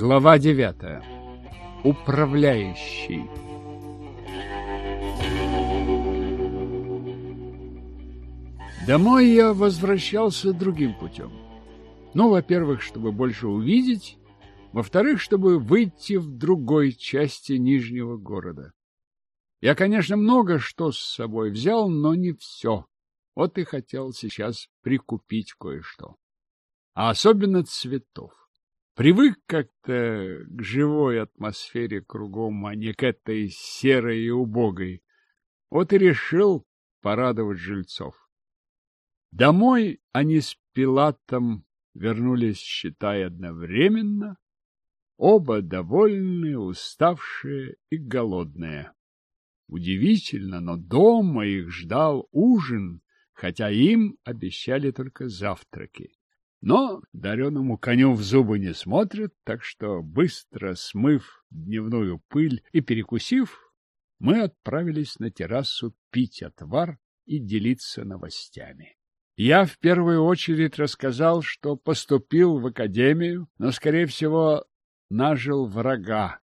Глава девятая. Управляющий. Домой я возвращался другим путем. Ну, во-первых, чтобы больше увидеть, во-вторых, чтобы выйти в другой части Нижнего города. Я, конечно, много что с собой взял, но не все. Вот и хотел сейчас прикупить кое-что. А особенно цветов. Привык как-то к живой атмосфере кругом, а не к этой серой и убогой. Вот и решил порадовать жильцов. Домой они с Пилатом вернулись, считай, одновременно, оба довольные, уставшие и голодные. Удивительно, но дома их ждал ужин, хотя им обещали только завтраки. Но дареному коню в зубы не смотрят, так что, быстро смыв дневную пыль и перекусив, мы отправились на террасу пить отвар и делиться новостями. Я в первую очередь рассказал, что поступил в академию, но, скорее всего, нажил врага,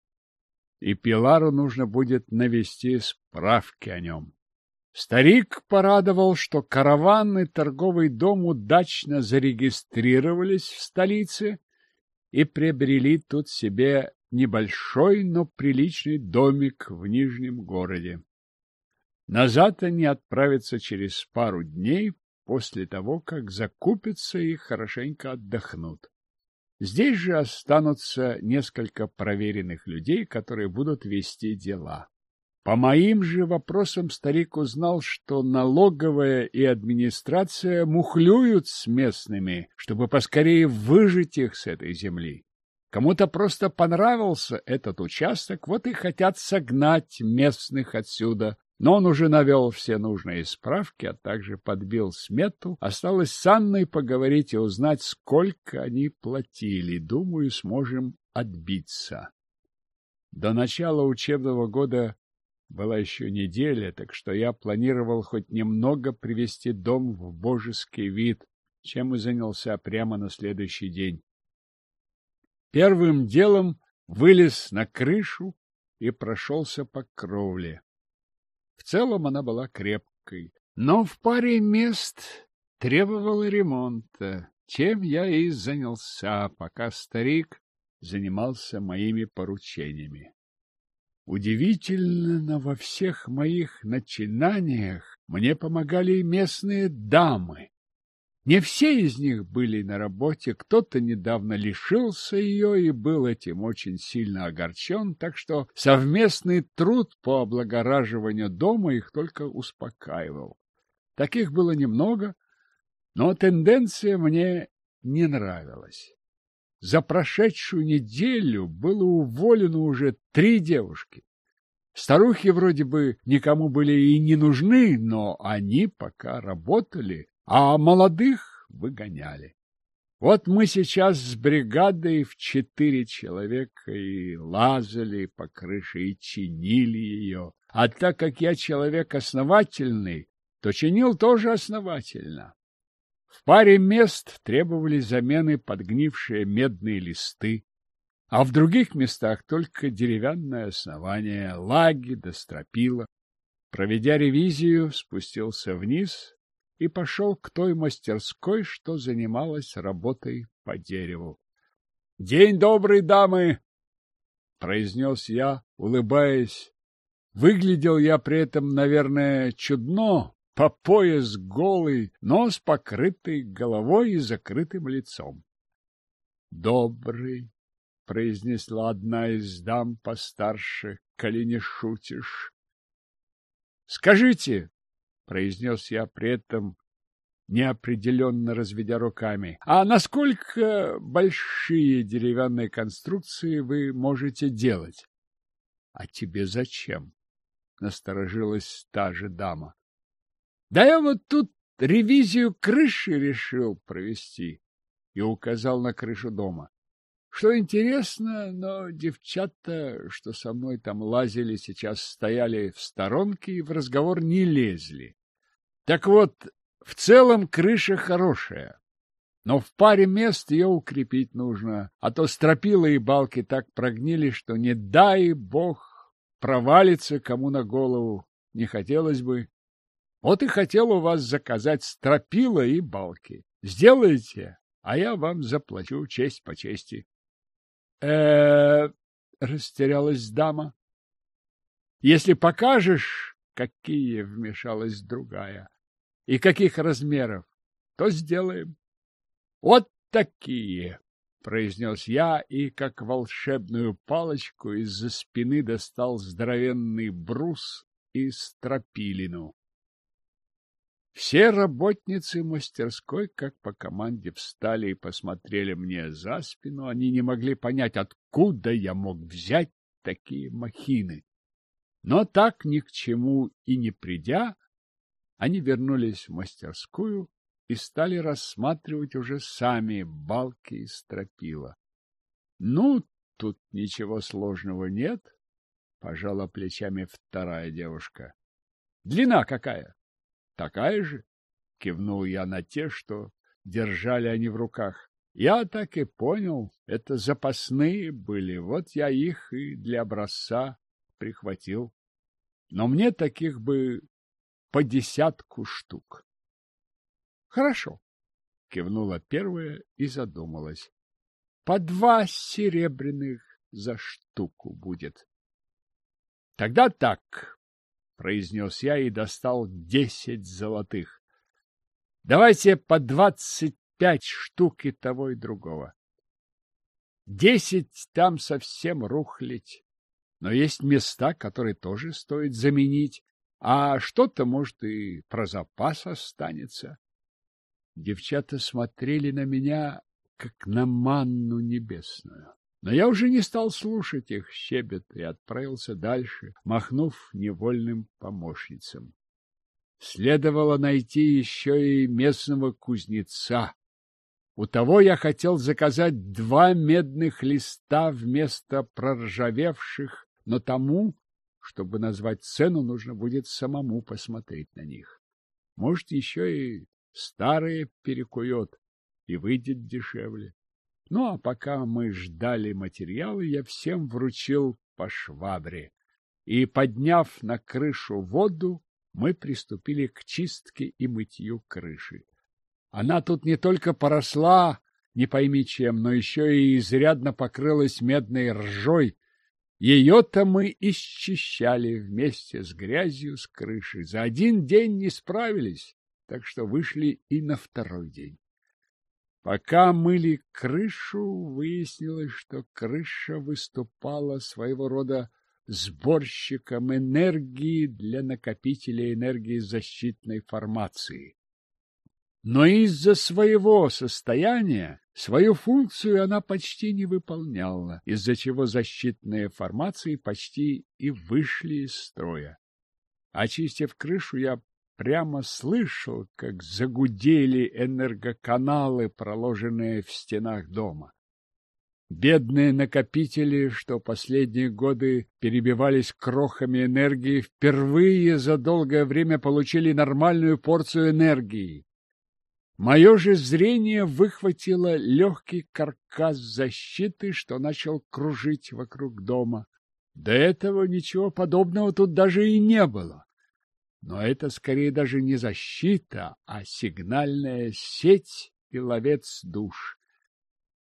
и Пилару нужно будет навести справки о нем. Старик порадовал, что караван и торговый дом удачно зарегистрировались в столице и приобрели тут себе небольшой, но приличный домик в Нижнем городе. Назад они отправятся через пару дней после того, как закупятся и хорошенько отдохнут. Здесь же останутся несколько проверенных людей, которые будут вести дела. По моим же вопросам старик узнал, что налоговая и администрация мухлюют с местными, чтобы поскорее выжить их с этой земли. Кому-то просто понравился этот участок, вот и хотят согнать местных отсюда. Но он уже навел все нужные справки, а также подбил смету. Осталось с Анной поговорить и узнать, сколько они платили. Думаю, сможем отбиться. До начала учебного года была еще неделя, так что я планировал хоть немного привести дом в божеский вид, чем и занялся прямо на следующий день. Первым делом вылез на крышу и прошелся по кровле. В целом она была крепкой, но в паре мест требовала ремонта, чем я и занялся, пока старик занимался моими поручениями. Удивительно, но во всех моих начинаниях мне помогали местные дамы. Не все из них были на работе, кто-то недавно лишился ее и был этим очень сильно огорчен, так что совместный труд по облагораживанию дома их только успокаивал. Таких было немного, но тенденция мне не нравилась. За прошедшую неделю было уволено уже три девушки. Старухи вроде бы никому были и не нужны, но они пока работали, а молодых выгоняли. Вот мы сейчас с бригадой в четыре человека и лазали по крыше и чинили ее. А так как я человек основательный, то чинил тоже основательно. В паре мест требовали замены подгнившие медные листы, а в других местах только деревянное основание, лаги да стропила. Проведя ревизию, спустился вниз и пошел к той мастерской, что занималась работой по дереву. — День добрый, дамы! — произнес я, улыбаясь. Выглядел я при этом, наверное, чудно, по пояс голый, нос покрытый головой и закрытым лицом. Добрый, произнесла одна из дам постарше, коли не шутишь. Скажите, произнес я при этом неопределенно разведя руками. А насколько большие деревянные конструкции вы можете делать? А тебе зачем? Насторожилась та же дама. Да я вот тут ревизию крыши решил провести и указал на крышу дома. Что интересно, но девчата, что со мной там лазили, сейчас стояли в сторонке и в разговор не лезли. Так вот, в целом крыша хорошая. Но в паре мест ее укрепить нужно, а то стропила и балки так прогнили, что не дай бог провалится кому на голову, не хотелось бы. Вот и хотел у вас заказать стропила и балки. Сделайте, а я вам заплачу честь по чести. э растерялась дама. Если покажешь, какие, вмешалась другая, и каких размеров, то сделаем. Вот такие, произнес я и, как волшебную палочку, из-за спины достал здоровенный брус и стропилину. Все работницы мастерской, как по команде, встали и посмотрели мне за спину. Они не могли понять, откуда я мог взять такие махины. Но так ни к чему и не придя, они вернулись в мастерскую и стали рассматривать уже сами балки и стропила. — Ну, тут ничего сложного нет, — пожала плечами вторая девушка. — Длина какая? — Такая же, — кивнул я на те, что держали они в руках. Я так и понял, это запасные были, вот я их и для образца прихватил. Но мне таких бы по десятку штук. Хорошо, кивнула первая и задумалась. По два серебряных за штуку будет. Тогда так, произнес я и достал десять золотых. Давайте по двадцать пять штук и того и другого. Десять там совсем рухлить, но есть места, которые тоже стоит заменить, а что-то, может, и про запас останется. Девчата смотрели на меня, как на манну небесную. Но я уже не стал слушать их щебет и отправился дальше, махнув невольным помощницам. Следовало найти еще и местного кузнеца. У того я хотел заказать два медных листа вместо проржавевших, но тому, чтобы назвать цену, нужно будет самому посмотреть на них. Может, еще и старые перекует и выйдет дешевле. Ну, а пока мы ждали материалы, я всем вручил по швабре. И, подняв на крышу воду, мы приступили к чистке и мытью крыши. Она тут не только поросла, не пойми чем, но еще и изрядно покрылась медной ржой. Ее-то мы исчищали вместе с грязью с крыши. За один день не справились так что вышли и на второй день. Пока мыли крышу, выяснилось, что крыша выступала своего рода сборщиком энергии для накопителя энергии защитной формации. Но из-за своего состояния свою функцию она почти не выполняла, из-за чего защитные формации почти и вышли из строя. Очистив крышу, я прямо слышал, как загудели энергоканалы, проложенные в стенах дома. Бедные накопители, что последние годы перебивались крохами энергии, впервые за долгое время получили нормальную порцию энергии. Мое же зрение выхватило легкий каркас защиты, что начал кружить вокруг дома. До этого ничего подобного тут даже и не было. Но это скорее даже не защита, а сигнальная сеть и ловец душ.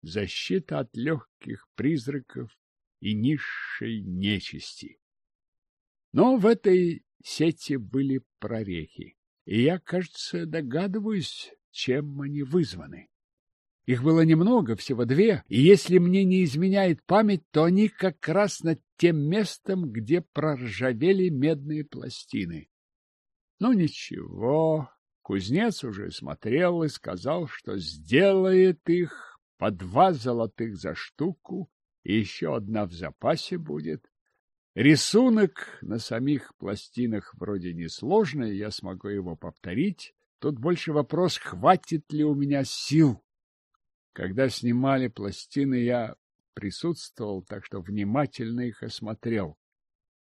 Защита от легких призраков и низшей нечисти. Но в этой сети были прорехи, и я, кажется, догадываюсь, чем они вызваны. Их было немного, всего две, и если мне не изменяет память, то они как раз над тем местом, где проржавели медные пластины. Ну, ничего, кузнец уже смотрел и сказал, что сделает их по два золотых за штуку, и еще одна в запасе будет. Рисунок на самих пластинах вроде несложный, я смогу его повторить. Тут больше вопрос, хватит ли у меня сил. Когда снимали пластины, я присутствовал, так что внимательно их осмотрел.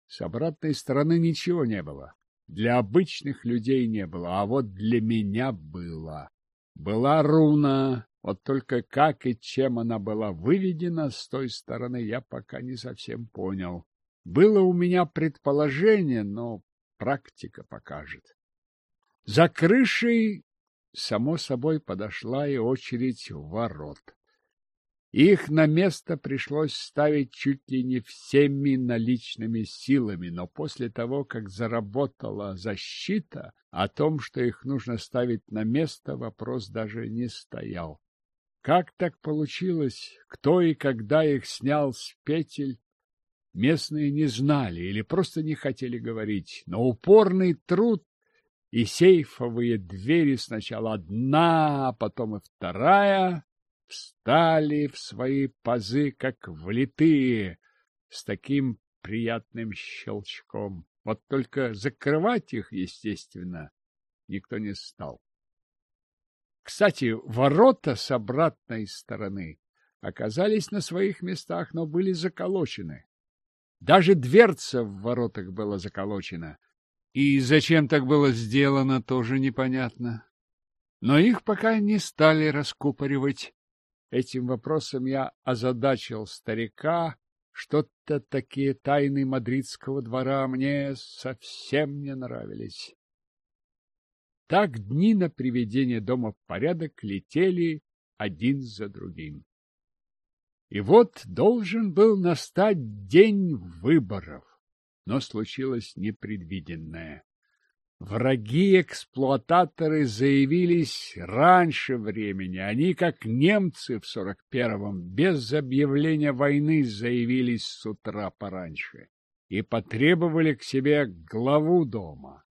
С обратной стороны ничего не было. Для обычных людей не было, а вот для меня было. Была руна, Вот только как и чем она была выведена с той стороны, я пока не совсем понял. Было у меня предположение, но практика покажет. За крышей, само собой, подошла и очередь ворот. Их на место пришлось ставить чуть ли не всеми наличными силами, но после того, как заработала защита, о том, что их нужно ставить на место, вопрос даже не стоял. Как так получилось, кто и когда их снял с петель, местные не знали или просто не хотели говорить, но упорный труд и сейфовые двери сначала одна, а потом и вторая встали в свои пазы, как влитые, с таким приятным щелчком. Вот только закрывать их, естественно, никто не стал. Кстати, ворота с обратной стороны оказались на своих местах, но были заколочены. Даже дверца в воротах была заколочена. И зачем так было сделано, тоже непонятно. Но их пока не стали раскупоривать. Этим вопросом я озадачил старика. Что-то такие тайны мадридского двора мне совсем не нравились. Так дни на приведение дома в порядок летели один за другим. И вот должен был настать день выборов, но случилось непредвиденное. Враги-эксплуататоры заявились раньше времени. Они, как немцы в сорок первом, без объявления войны заявились с утра пораньше и потребовали к себе главу дома.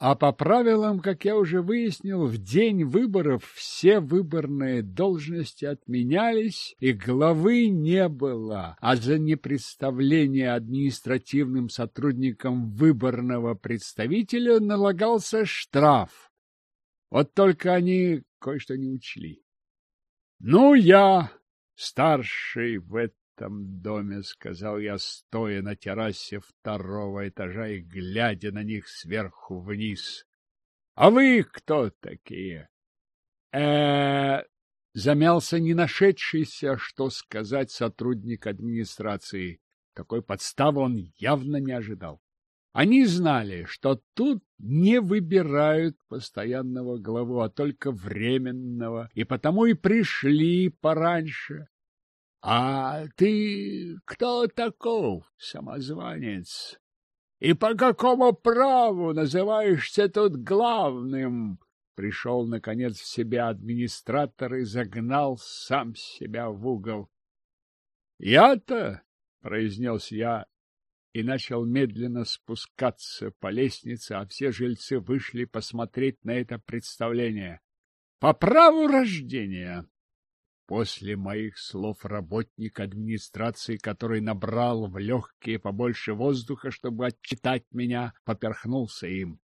А по правилам, как я уже выяснил, в день выборов все выборные должности отменялись, и главы не было, а за непредставление административным сотрудникам выборного представителя налагался штраф. Вот только они кое-что не учли. Ну, я, старший в этом доме, — сказал я, стоя на террасе второго этажа и глядя на них сверху вниз. — А вы кто такие? э замялся не нашедшийся, что сказать сотрудник администрации. Такой подставы он явно не ожидал. Они знали, что тут не выбирают постоянного главу, а только временного, и потому и пришли пораньше. — А ты кто таков, самозванец? И по какому праву называешься тут главным? Пришел, наконец, в себя администратор и загнал сам себя в угол. — Я-то, — произнес я, и начал медленно спускаться по лестнице, а все жильцы вышли посмотреть на это представление. — По праву рождения! После моих слов работник администрации, который набрал в легкие побольше воздуха, чтобы отчитать меня, поперхнулся им.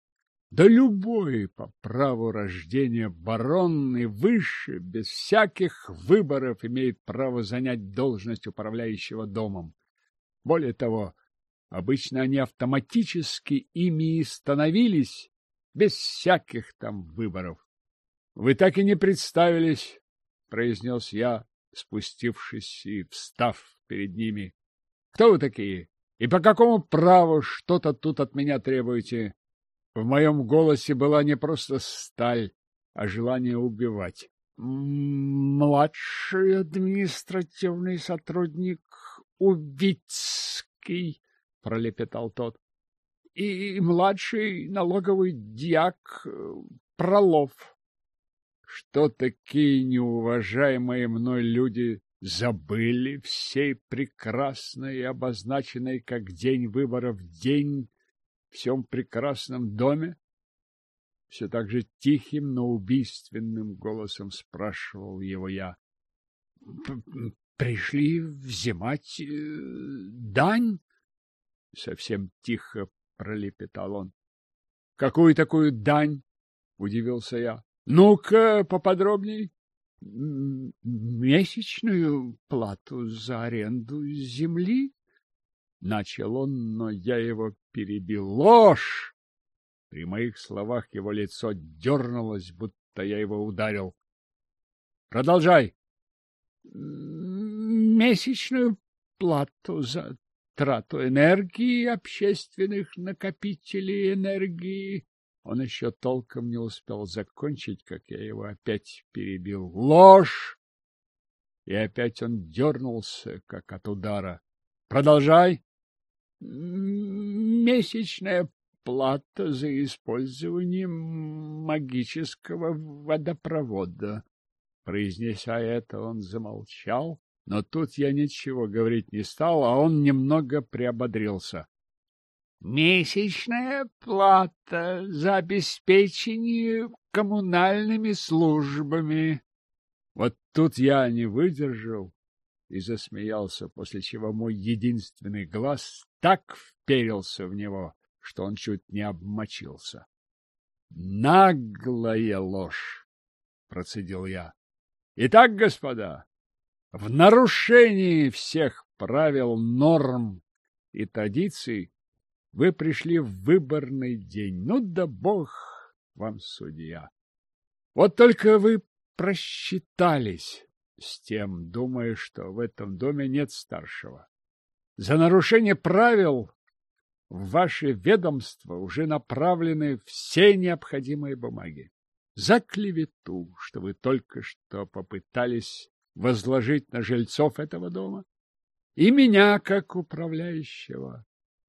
Да любой по праву рождения барон и выше, без всяких выборов, имеет право занять должность управляющего домом. Более того, обычно они автоматически ими и становились, без всяких там выборов. Вы так и не представились, — произнес я, спустившись и встав перед ними. — Кто вы такие? И по какому праву что-то тут от меня требуете? В моем голосе была не просто сталь, а желание убивать. — Младший административный сотрудник Убицкий, — пролепетал тот, — и младший налоговый дьяк э, Пролов что такие неуважаемые мной люди забыли всей прекрасной и обозначенной как день выборов день в всем прекрасном доме? Все так же тихим, но убийственным голосом спрашивал его я. — Пришли взимать э, дань? — совсем тихо пролепетал он. — Какую такую дань? — удивился я. Ну-ка, поподробней. Месячную плату за аренду земли? Начал он, но я его перебил. Ложь! При моих словах его лицо дернулось, будто я его ударил. Продолжай. Месячную плату за трату энергии общественных накопителей энергии. Он еще толком не успел закончить, как я его опять перебил. Ложь! И опять он дернулся, как от удара. Продолжай. Месячная плата за использование магического водопровода. Произнеся это, он замолчал, но тут я ничего говорить не стал, а он немного приободрился. Месячная плата за обеспечение коммунальными службами. Вот тут я не выдержал и засмеялся, после чего мой единственный глаз так вперился в него, что он чуть не обмочился. Наглая ложь, процедил я. Итак, господа, в нарушении всех правил, норм и традиций вы пришли в выборный день. Ну да бог вам судья. Вот только вы просчитались с тем, думая, что в этом доме нет старшего. За нарушение правил в ваше ведомство уже направлены все необходимые бумаги. За клевету, что вы только что попытались возложить на жильцов этого дома, и меня, как управляющего.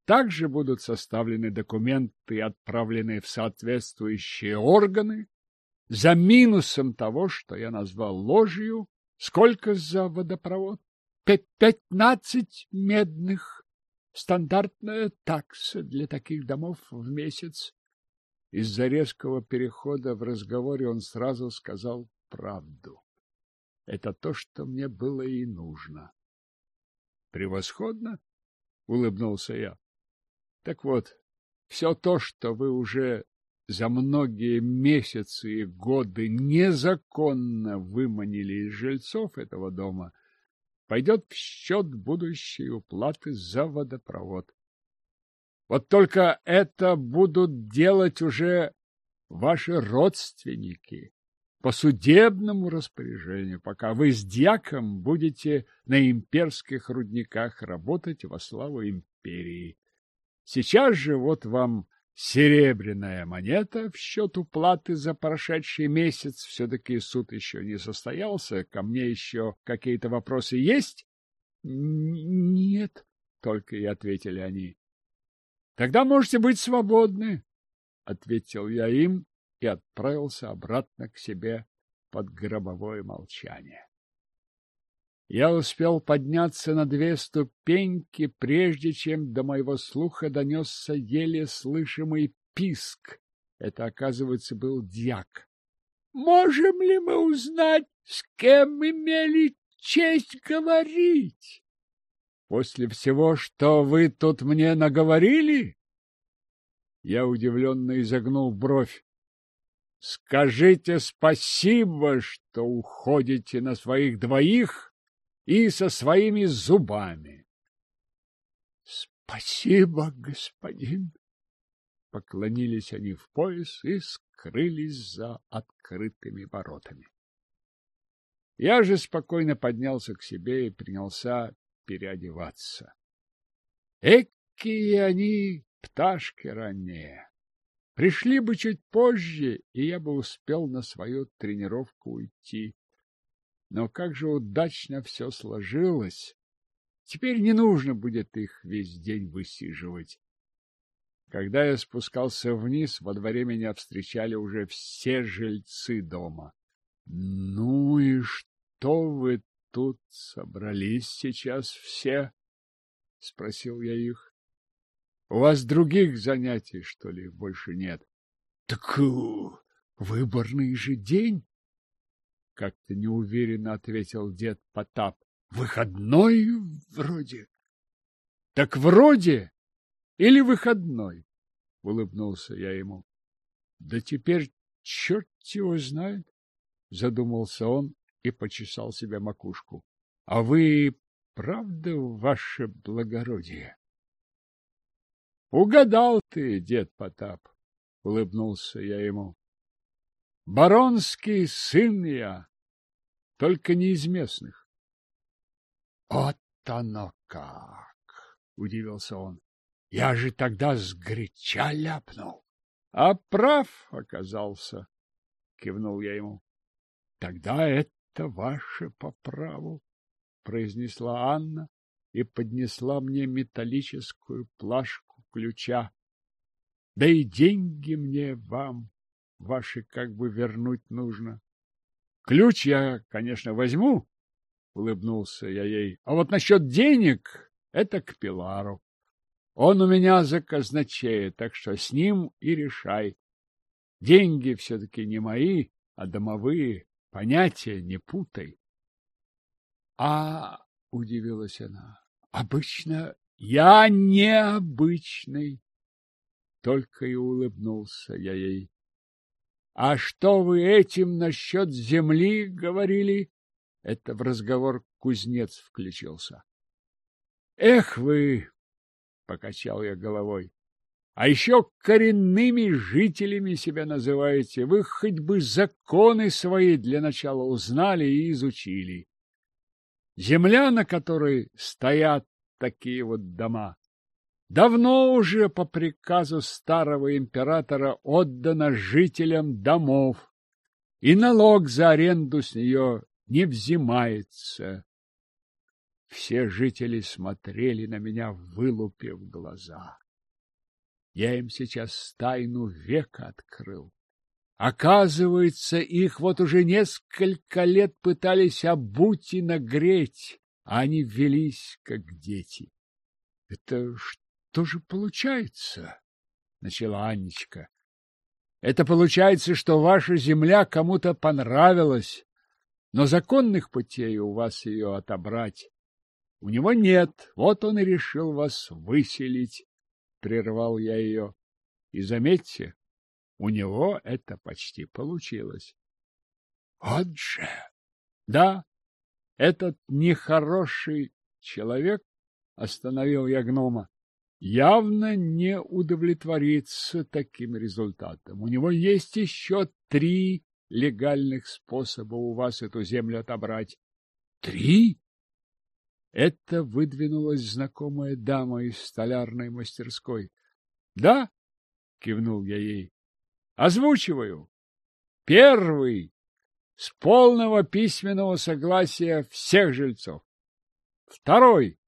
Также будут составлены документы и отправлены в соответствующие органы. За минусом того, что я назвал ложью, сколько за водопровод? Пятнадцать медных Стандартная такса для таких домов в месяц. Из-за резкого перехода в разговоре он сразу сказал правду. Это то, что мне было и нужно. Превосходно, улыбнулся я. Так вот, все то, что вы уже за многие месяцы и годы незаконно выманили из жильцов этого дома, пойдет в счет будущей уплаты за водопровод. Вот только это будут делать уже ваши родственники по судебному распоряжению, пока вы с дьяком будете на имперских рудниках работать во славу империи. Сейчас же вот вам серебряная монета в счет уплаты за прошедший месяц. Все-таки суд еще не состоялся. Ко мне еще какие-то вопросы есть? — Нет, — только и ответили они. — Тогда можете быть свободны, — ответил я им и отправился обратно к себе под гробовое молчание. Я успел подняться на две ступеньки, прежде чем до моего слуха донесся еле слышимый писк. Это, оказывается, был дьяк. — Можем ли мы узнать, с кем имели честь говорить? — После всего, что вы тут мне наговорили? Я удивленно изогнул бровь. — Скажите спасибо, что уходите на своих двоих и со своими зубами. — Спасибо, господин! Поклонились они в пояс и скрылись за открытыми воротами. Я же спокойно поднялся к себе и принялся переодеваться. Экие они пташки ранние! Пришли бы чуть позже, и я бы успел на свою тренировку уйти. Но как же удачно все сложилось! Теперь не нужно будет их весь день высиживать. Когда я спускался вниз, во дворе меня встречали уже все жильцы дома. — Ну и что вы тут собрались сейчас все? — спросил я их. — У вас других занятий, что ли, больше нет? — Так э, выборный же день. Как-то неуверенно ответил дед Потап. Выходной вроде. Так вроде или выходной? Улыбнулся я ему. Да теперь черт его знает. Задумался он и почесал себе макушку. А вы правда, ваше благородие? Угадал ты, дед Потап, улыбнулся я ему. Баронский сын я, только не из местных. — Вот оно как! — удивился он. — Я же тогда сгоряча ляпнул. — А прав оказался, — кивнул я ему. — Тогда это ваше по праву, — произнесла Анна и поднесла мне металлическую плашку ключа. Да и деньги мне вам ваши как бы вернуть нужно. Ключ я, конечно, возьму, — улыбнулся я ей. А вот насчет денег — это к Пилару. Он у меня за казначея, так что с ним и решай. Деньги все-таки не мои, а домовые. Понятия не путай. — А, — удивилась она, — обычно я необычный. Только и улыбнулся я ей. А что вы этим насчет земли говорили? Это в разговор кузнец включился. Эх вы, покачал я головой. А еще коренными жителями себя называете. Вы хоть бы законы свои для начала узнали и изучили. Земля, на которой стоят такие вот дома, давно уже по приказу старого императора отдана жителям домов, и налог за аренду с нее не взимается. Все жители смотрели на меня, вылупив глаза. Я им сейчас тайну века открыл. Оказывается, их вот уже несколько лет пытались обуть и нагреть, а они велись, как дети. Это что же получается? — начала Анечка. — Это получается, что ваша земля кому-то понравилась, но законных путей у вас ее отобрать. У него нет, вот он и решил вас выселить, — прервал я ее. И заметьте, у него это почти получилось. — Вот же! Да, этот нехороший человек, — остановил я гнома, явно не удовлетворится таким результатом. У него есть еще три легальных способа у вас эту землю отобрать. Три? Это выдвинулась знакомая дама из столярной мастерской. Да, кивнул я ей. Озвучиваю. Первый с полного письменного согласия всех жильцов. Второй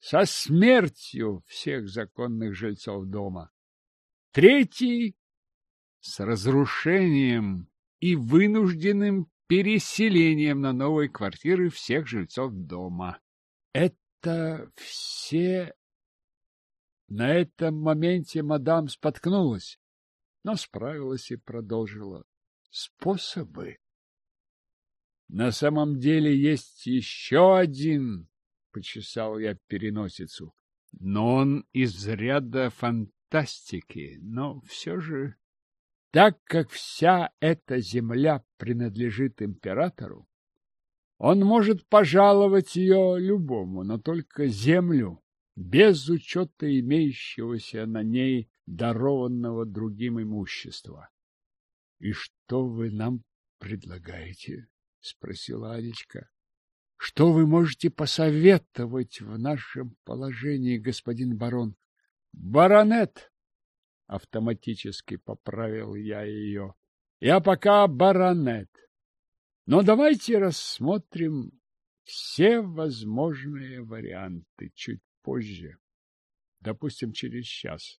со смертью всех законных жильцов дома. Третий — с разрушением и вынужденным переселением на новые квартиры всех жильцов дома. Это все... На этом моменте мадам споткнулась, но справилась и продолжила. Способы. На самом деле есть еще один — почесал я переносицу. Но он из ряда фантастики, но все же... Так как вся эта земля принадлежит императору, он может пожаловать ее любому, но только землю, без учета имеющегося на ней дарованного другим имущества. — И что вы нам предлагаете? — спросила Анечка. Что вы можете посоветовать в нашем положении, господин барон? Баронет! Автоматически поправил я ее. Я пока баронет. Но давайте рассмотрим все возможные варианты чуть позже. Допустим, через час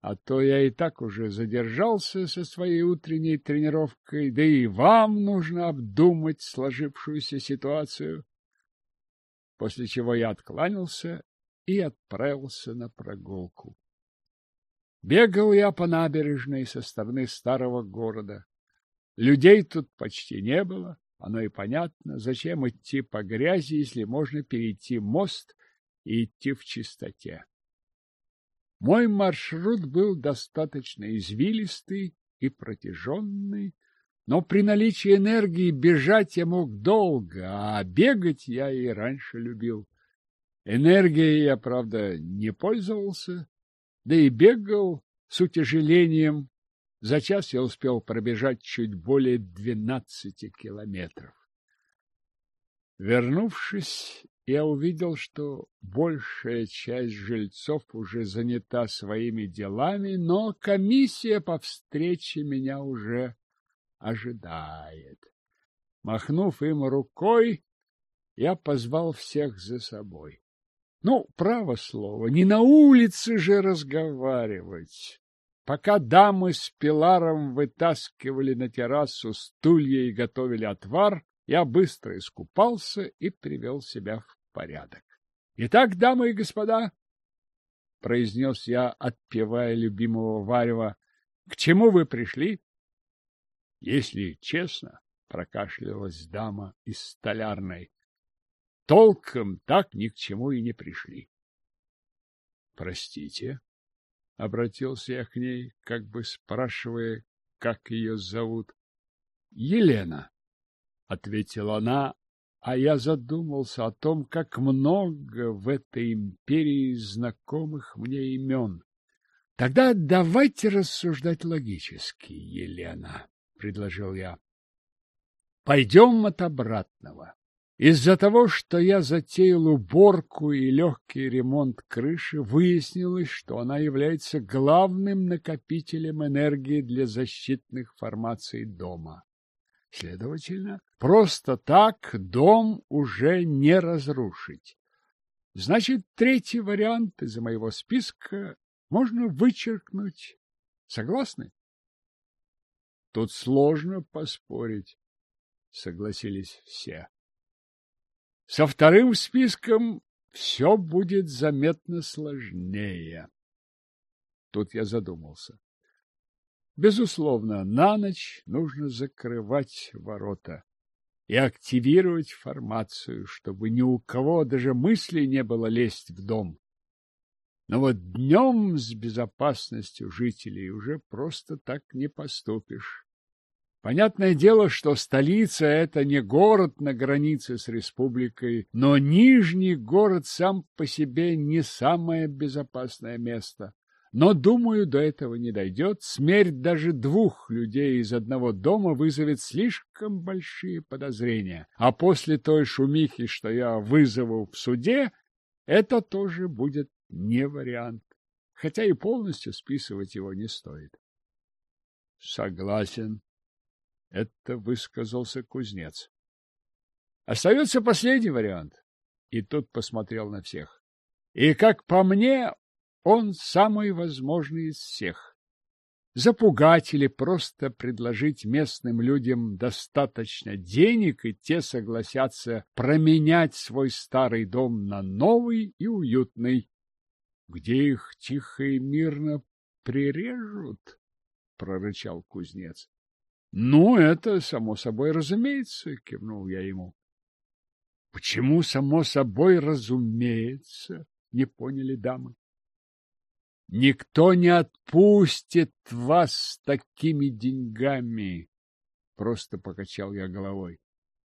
а то я и так уже задержался со своей утренней тренировкой, да и вам нужно обдумать сложившуюся ситуацию. После чего я откланялся и отправился на прогулку. Бегал я по набережной со стороны старого города. Людей тут почти не было, оно и понятно, зачем идти по грязи, если можно перейти мост и идти в чистоте. Мой маршрут был достаточно извилистый и протяженный, но при наличии энергии бежать я мог долго, а бегать я и раньше любил. Энергией я, правда, не пользовался, да и бегал с утяжелением. За час я успел пробежать чуть более двенадцати километров. Вернувшись, я увидел, что большая часть жильцов уже занята своими делами, но комиссия по встрече меня уже ожидает. Махнув им рукой, я позвал всех за собой. Ну, право слово, не на улице же разговаривать. Пока дамы с Пиларом вытаскивали на террасу стулья и готовили отвар, я быстро искупался и привел себя в порядок. — Итак, дамы и господа, — произнес я, отпевая любимого варева, — к чему вы пришли? — Если честно, — прокашлялась дама из столярной, — толком так ни к чему и не пришли. — Простите, — обратился я к ней, как бы спрашивая, как ее зовут. — Елена, — ответила она, а я задумался о том, как много в этой империи знакомых мне имен. — Тогда давайте рассуждать логически, Елена, — предложил я. — Пойдем от обратного. Из-за того, что я затеял уборку и легкий ремонт крыши, выяснилось, что она является главным накопителем энергии для защитных формаций дома. Следовательно, просто так дом уже не разрушить. Значит, третий вариант из моего списка можно вычеркнуть. Согласны? Тут сложно поспорить, согласились все. Со вторым списком все будет заметно сложнее. Тут я задумался. Безусловно, на ночь нужно закрывать ворота и активировать формацию, чтобы ни у кого даже мысли не было лезть в дом. Но вот днем с безопасностью жителей уже просто так не поступишь. Понятное дело, что столица — это не город на границе с республикой, но Нижний город сам по себе не самое безопасное место. Но, думаю, до этого не дойдет. Смерть даже двух людей из одного дома вызовет слишком большие подозрения. А после той шумихи, что я вызову в суде, это тоже будет не вариант. Хотя и полностью списывать его не стоит. Согласен. Это высказался кузнец. Остается последний вариант. И тут посмотрел на всех. И, как по мне, он самый возможный из всех. Запугать или просто предложить местным людям достаточно денег, и те согласятся променять свой старый дом на новый и уютный, где их тихо и мирно прирежут, — прорычал кузнец. — Ну, это само собой разумеется, — кивнул я ему. — Почему само собой разумеется? — не поняли дамы. Никто не отпустит вас с такими деньгами. Просто покачал я головой.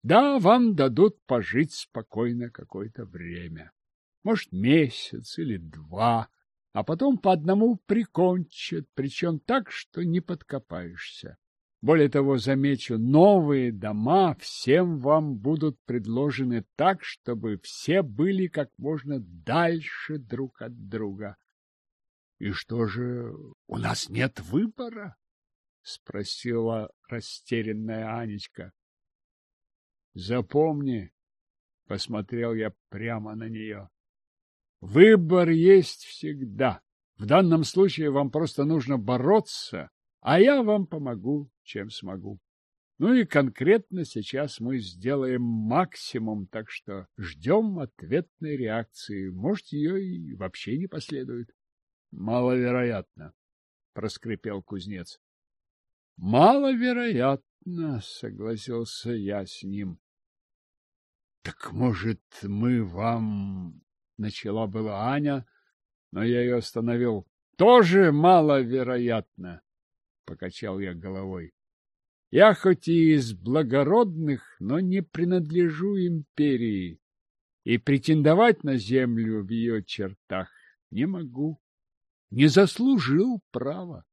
Да, вам дадут пожить спокойно какое-то время. Может, месяц или два, а потом по одному прикончат, причем так, что не подкопаешься. Более того, замечу, новые дома всем вам будут предложены так, чтобы все были как можно дальше друг от друга. И что же, у нас нет выбора? спросила растерянная Анечка. Запомни, посмотрел я прямо на нее. Выбор есть всегда. В данном случае вам просто нужно бороться, а я вам помогу, чем смогу. Ну и конкретно сейчас мы сделаем максимум, так что ждем ответной реакции. Может, ее и вообще не последует. Маловероятно, проскрипел кузнец. Маловероятно, согласился я с ним. Так может, мы вам начала была Аня, но я ее остановил. Тоже маловероятно, покачал я головой. Я хоть и из благородных, но не принадлежу империи, и претендовать на землю в ее чертах не могу не заслужил права.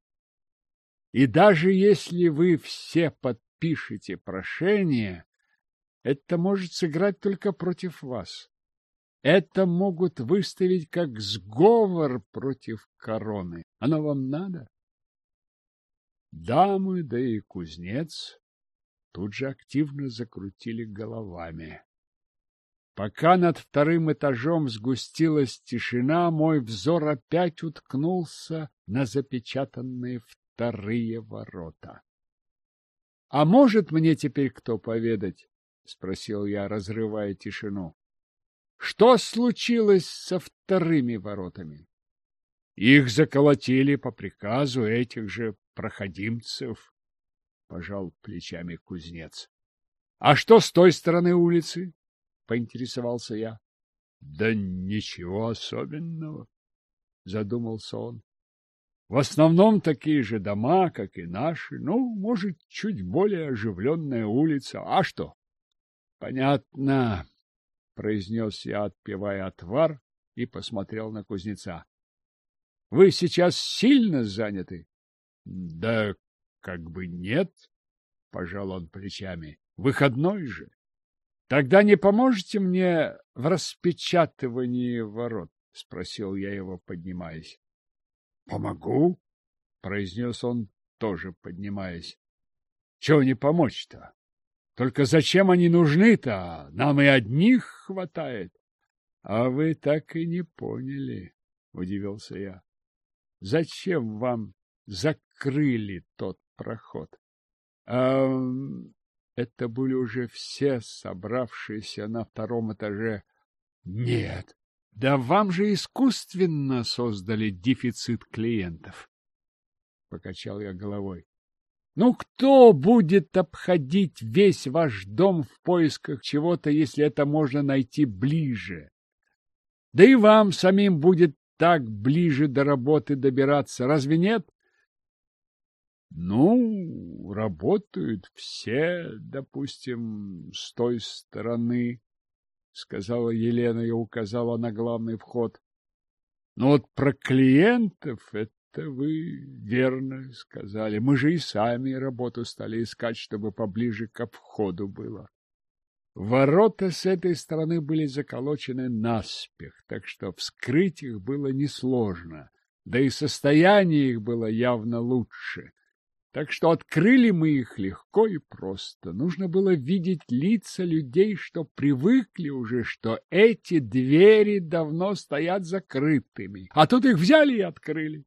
И даже если вы все подпишете прошение, это может сыграть только против вас. Это могут выставить как сговор против короны. Оно вам надо? Дамы, да и кузнец тут же активно закрутили головами. Пока над вторым этажом сгустилась тишина, мой взор опять уткнулся на запечатанные вторые ворота. — А может мне теперь кто поведать? — спросил я, разрывая тишину. — Что случилось со вторыми воротами? Их заколотили по приказу этих же проходимцев, — пожал плечами кузнец. — А что с той стороны улицы? — поинтересовался я. — Да ничего особенного, — задумался он. В основном такие же дома, как и наши, ну, может, чуть более оживленная улица. А что? — Понятно, — произнес я, отпивая отвар, и посмотрел на кузнеца. — Вы сейчас сильно заняты? — Да как бы нет, — пожал он плечами. — Выходной же. — Тогда не поможете мне в распечатывании ворот? — спросил я его, поднимаясь. — Помогу, — произнес он, тоже поднимаясь. — Чего не помочь-то? Только зачем они нужны-то? Нам и одних хватает. — А вы так и не поняли, — удивился я. — Зачем вам закрыли тот проход? Это были уже все собравшиеся на втором этаже. Нет, да вам же искусственно создали дефицит клиентов. Покачал я головой. Ну, кто будет обходить весь ваш дом в поисках чего-то, если это можно найти ближе? Да и вам самим будет так ближе до работы добираться, разве нет? Ну, работают все, допустим, с той стороны, сказала Елена и указала на главный вход. Но вот про клиентов это вы верно сказали. Мы же и сами работу стали искать, чтобы поближе к входу было. Ворота с этой стороны были заколочены наспех, так что вскрыть их было несложно, да и состояние их было явно лучше. Так что открыли мы их легко и просто. Нужно было видеть лица людей, что привыкли уже, что эти двери давно стоят закрытыми. А тут их взяли и открыли.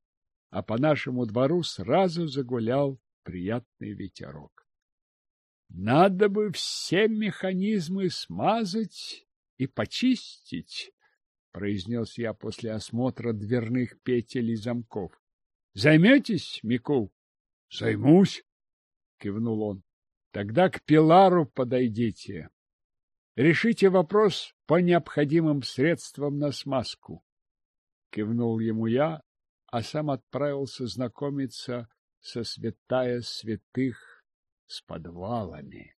А по нашему двору сразу загулял приятный ветерок. Надо бы все механизмы смазать и почистить, произнес я после осмотра дверных петель и замков. Займетесь, Микул? — Займусь, — кивнул он. — Тогда к Пилару подойдите. Решите вопрос по необходимым средствам на смазку. Кивнул ему я, а сам отправился знакомиться со святая святых с подвалами.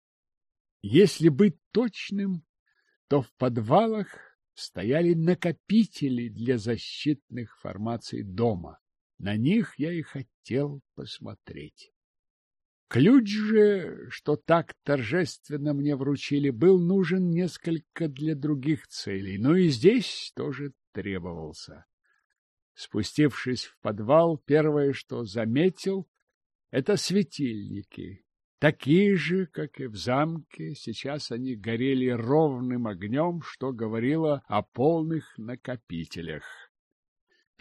Если быть точным, то в подвалах стояли накопители для защитных формаций дома. На них я и хотел посмотреть. Ключ же, что так торжественно мне вручили, был нужен несколько для других целей, но и здесь тоже требовался. Спустившись в подвал, первое, что заметил, это светильники. Такие же, как и в замке, сейчас они горели ровным огнем, что говорило о полных накопителях.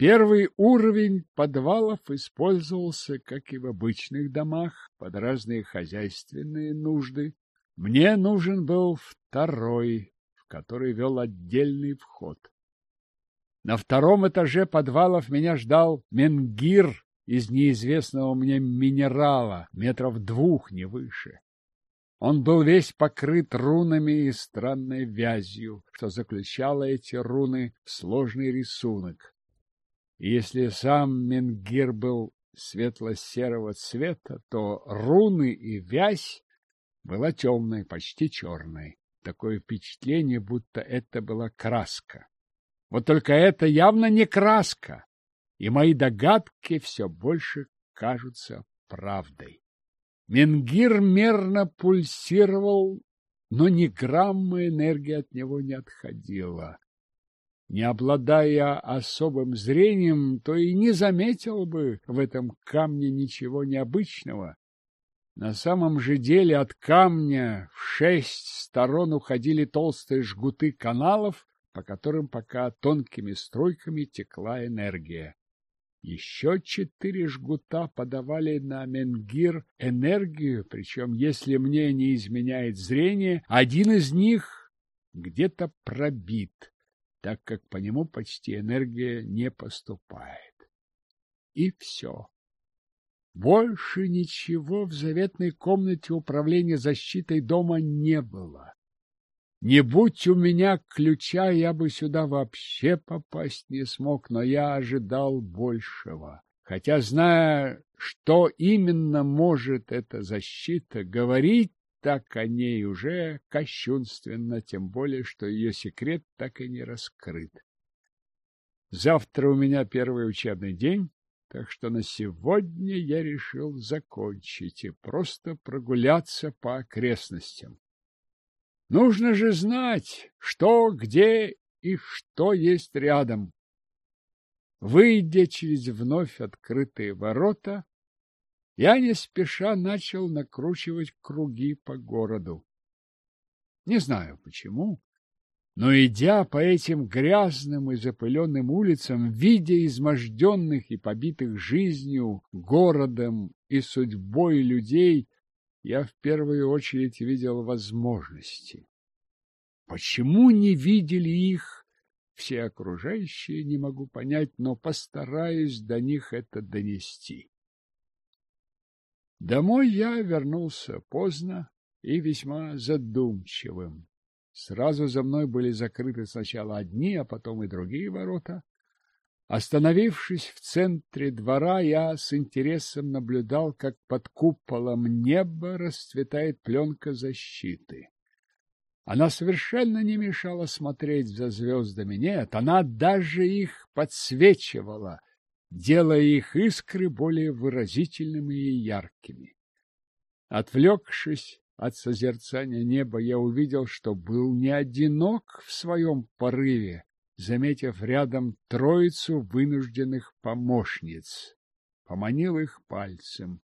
Первый уровень подвалов использовался, как и в обычных домах, под разные хозяйственные нужды. Мне нужен был второй, в который вел отдельный вход. На втором этаже подвалов меня ждал менгир из неизвестного мне минерала, метров двух, не выше. Он был весь покрыт рунами и странной вязью, что заключало эти руны в сложный рисунок. Если сам Менгир был светло-серого цвета, то руны и вязь была темной, почти черной. Такое впечатление, будто это была краска. Вот только это явно не краска, и мои догадки все больше кажутся правдой. Менгир мерно пульсировал но ни грамма энергии от него не отходила. Не обладая особым зрением, то и не заметил бы в этом камне ничего необычного. На самом же деле от камня в шесть сторон уходили толстые жгуты каналов, по которым пока тонкими струйками текла энергия. Еще четыре жгута подавали на Менгир энергию, причем, если мне не изменяет зрение, один из них где-то пробит, так как по нему почти энергия не поступает. И все. Больше ничего в заветной комнате управления защитой дома не было. Не будь у меня ключа, я бы сюда вообще попасть не смог, но я ожидал большего. Хотя, зная, что именно может эта защита, говорить так о ней уже кощунственно, тем более, что ее секрет так и не раскрыт. Завтра у меня первый учебный день, так что на сегодня я решил закончить и просто прогуляться по окрестностям. Нужно же знать, что, где и что есть рядом. Выйдя через вновь открытые ворота, я не спеша начал накручивать круги по городу. Не знаю почему, но, идя по этим грязным и запыленным улицам, видя изможденных и побитых жизнью, городом и судьбой людей, я в первую очередь видел возможности. Почему не видели их все окружающие, не могу понять, но постараюсь до них это донести. Домой я вернулся поздно и весьма задумчивым. Сразу за мной были закрыты сначала одни, а потом и другие ворота. Остановившись в центре двора, я с интересом наблюдал, как под куполом неба расцветает пленка защиты. Она совершенно не мешала смотреть за звездами. Нет, она даже их подсвечивала, делая их искры более выразительными и яркими. Отвлекшись от созерцания неба, я увидел, что был не одинок в своем порыве заметив рядом троицу вынужденных помощниц. Поманил их пальцем.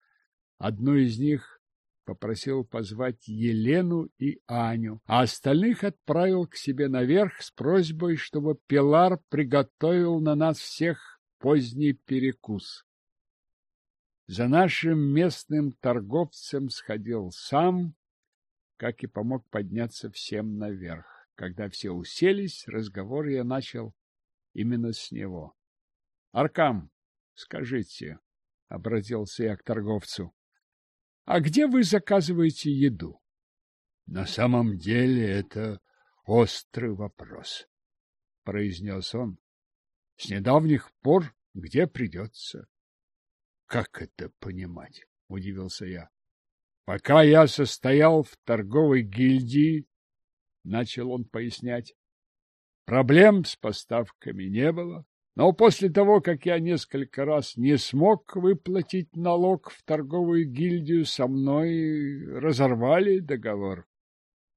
Одну из них попросил позвать Елену и Аню, а остальных отправил к себе наверх с просьбой, чтобы Пилар приготовил на нас всех поздний перекус. За нашим местным торговцем сходил сам, как и помог подняться всем наверх. Когда все уселись, разговор я начал именно с него. — Аркам, скажите, — обратился я к торговцу, — а где вы заказываете еду? — На самом деле это острый вопрос, — произнес он. — С недавних пор где придется. — Как это понимать? — удивился я. Пока я состоял в торговой гильдии, — начал он пояснять. Проблем с поставками не было, но после того, как я несколько раз не смог выплатить налог в торговую гильдию, со мной разорвали договор,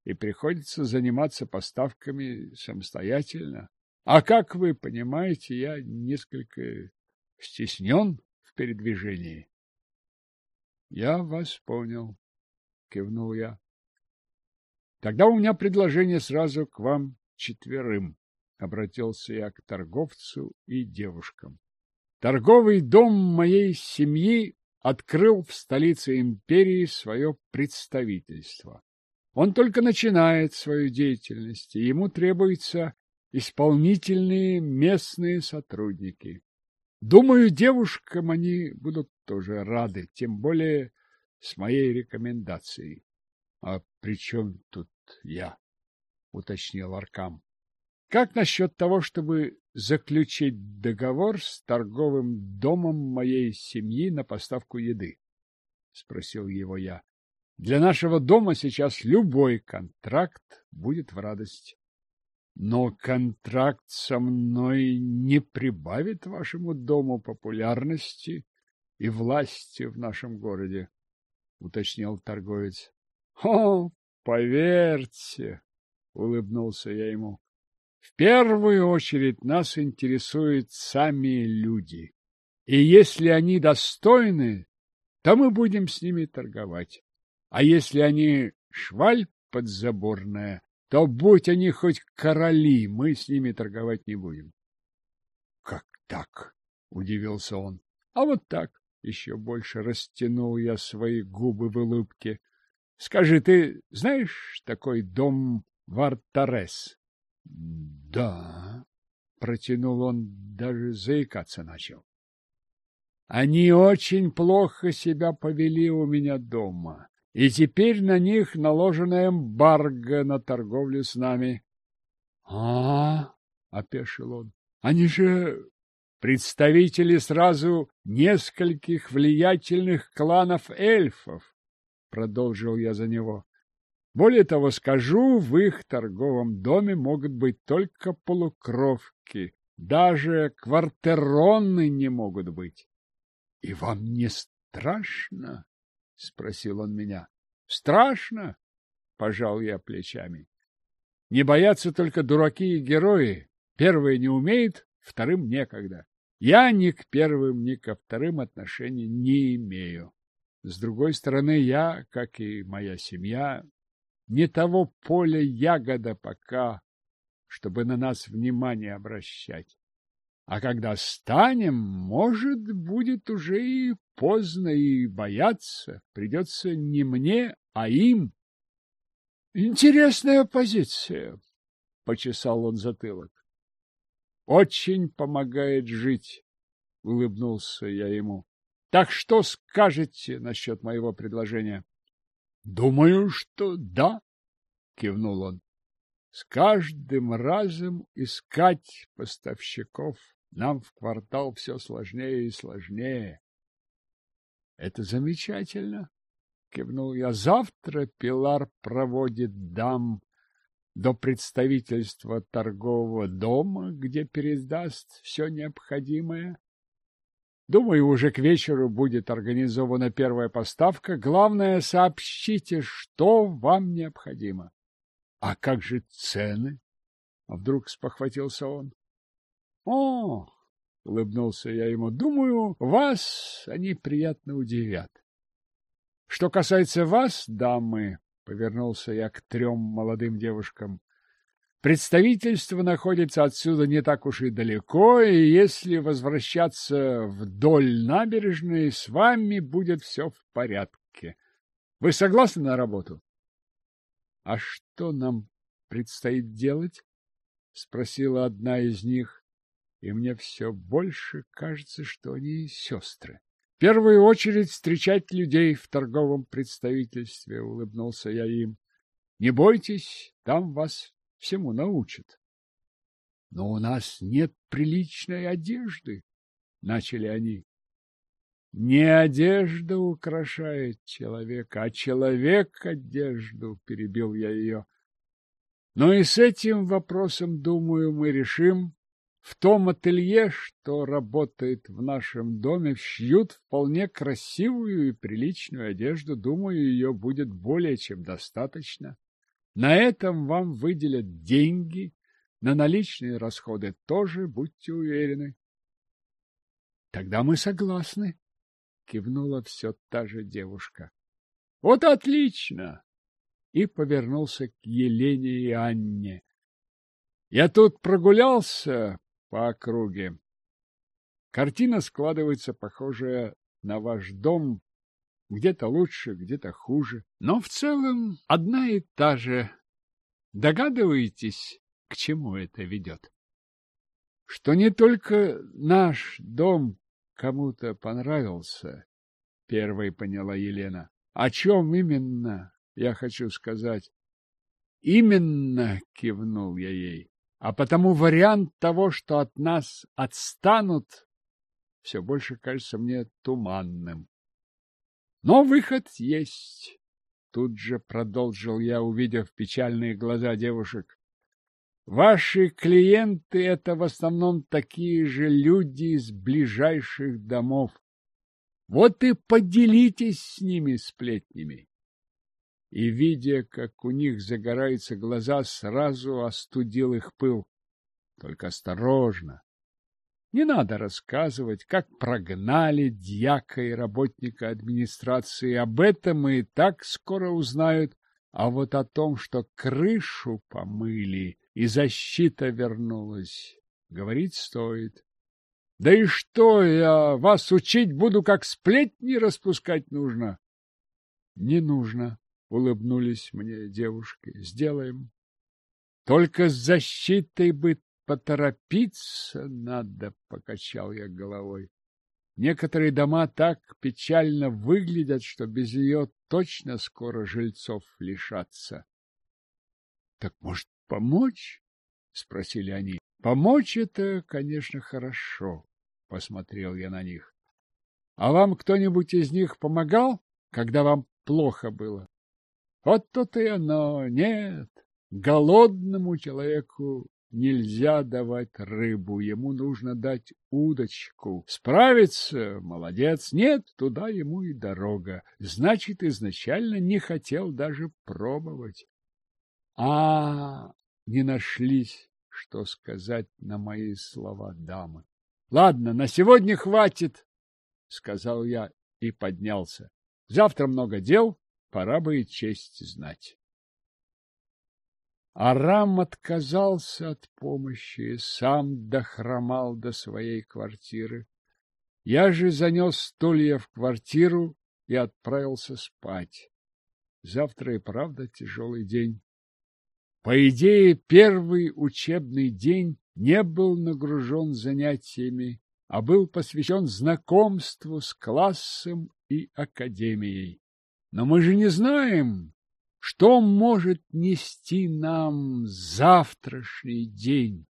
и приходится заниматься поставками самостоятельно. А как вы понимаете, я несколько стеснен в передвижении. — Я вас понял, — кивнул я. Тогда у меня предложение сразу к вам четверым. Обратился я к торговцу и девушкам. Торговый дом моей семьи открыл в столице империи свое представительство. Он только начинает свою деятельность, и ему требуются исполнительные местные сотрудники. Думаю, девушкам они будут тоже рады, тем более с моей рекомендацией. А при чем тут я? — уточнил Аркам. — Как насчет того, чтобы заключить договор с торговым домом моей семьи на поставку еды? — спросил его я. — Для нашего дома сейчас любой контракт будет в радость. Но контракт со мной не прибавит вашему дому популярности и власти в нашем городе, — уточнил торговец. — О, поверьте, улыбнулся я ему. В первую очередь нас интересуют сами люди. И если они достойны, то мы будем с ними торговать. А если они шваль подзаборная, то будь они хоть короли, мы с ними торговать не будем. — Как так? — удивился он. — А вот так. Еще больше растянул я свои губы в улыбке. — Скажи, ты знаешь такой дом Вартарес? — Да, — протянул он, даже заикаться начал. Они очень плохо себя повели у меня дома, и теперь на них наложена эмбарго на торговлю с нами. — А, — опешил он, — они же представители сразу нескольких влиятельных кланов эльфов, — продолжил я за него. Более того, скажу, в их торговом доме могут быть только полукровки, даже квартеронны не могут быть. — И вам не страшно? — спросил он меня. — Страшно? — пожал я плечами. — Не боятся только дураки и герои. Первые не умеют, вторым некогда. Я ни к первым, ни ко вторым отношений не имею. С другой стороны, я, как и моя семья, не того поля ягода пока, чтобы на нас внимание обращать. А когда станем, может, будет уже и поздно, и бояться придется не мне, а им. Интересная позиция, — почесал он затылок. Очень помогает жить, — улыбнулся я ему. Так что скажете насчет моего предложения? — Думаю, что да, — кивнул он. С каждым разом искать поставщиков нам в квартал все сложнее и сложнее. — Это замечательно, — кивнул я. — Завтра Пилар проводит дам до представительства торгового дома, где передаст все необходимое. Думаю, уже к вечеру будет организована первая поставка. Главное, сообщите, что вам необходимо. — А как же цены? — вдруг спохватился он. О, улыбнулся я ему. Думаю, вас они приятно удивят. Что касается вас, дамы, повернулся я к трем молодым девушкам. Представительство находится отсюда не так уж и далеко, и если возвращаться вдоль набережной, с вами будет все в порядке. Вы согласны на работу? — А что нам предстоит делать? — спросила одна из них и мне все больше кажется, что они сестры. В первую очередь встречать людей в торговом представительстве, улыбнулся я им. Не бойтесь, там вас всему научат. Но у нас нет приличной одежды, начали они. Не одежда украшает человека, а человек одежду, перебил я ее. Но и с этим вопросом, думаю, мы решим в том ателье, что работает в нашем доме, шьют вполне красивую и приличную одежду. Думаю, ее будет более чем достаточно. На этом вам выделят деньги, на наличные расходы тоже, будьте уверены. — Тогда мы согласны, — кивнула все та же девушка. — Вот отлично! И повернулся к Елене и Анне. Я тут прогулялся, по округе. Картина складывается похожая на ваш дом, где-то лучше, где-то хуже, но в целом одна и та же. Догадываетесь, к чему это ведет? Что не только наш дом кому-то понравился, первой поняла Елена. О чем именно, я хочу сказать? Именно, кивнул я ей а потому вариант того, что от нас отстанут, все больше кажется мне туманным. Но выход есть. Тут же продолжил я, увидев печальные глаза девушек. Ваши клиенты — это в основном такие же люди из ближайших домов. Вот и поделитесь с ними сплетнями. И, видя, как у них загораются глаза, сразу остудил их пыл. Только осторожно. Не надо рассказывать, как прогнали дьяка и работника администрации. Об этом и так скоро узнают. А вот о том, что крышу помыли и защита вернулась, говорить стоит. Да и что, я вас учить буду, как сплетни распускать нужно? Не нужно, улыбнулись мне девушки. Сделаем. Только с защитой бы поторопиться надо, покачал я головой. Некоторые дома так печально выглядят, что без ее точно скоро жильцов лишатся. — Так, может, помочь? — спросили они. — Помочь — это, конечно, хорошо, — посмотрел я на них. — А вам кто-нибудь из них помогал, когда вам плохо было? Вот то-то и оно. Нет, голодному человеку нельзя давать рыбу, ему нужно дать удочку. Справится — молодец, нет, туда ему и дорога. Значит, изначально не хотел даже пробовать. А не нашлись, что сказать на мои слова дамы. — Ладно, на сегодня хватит, — сказал я и поднялся. Завтра много дел, пора бы и честь знать. Арам отказался от помощи, сам дохромал до своей квартиры. Я же занес стулья в квартиру и отправился спать. Завтра и правда тяжелый день. По идее, первый учебный день не был нагружен занятиями, а был посвящен знакомству с классом и академией. Но мы же не знаем, что может нести нам завтрашний день?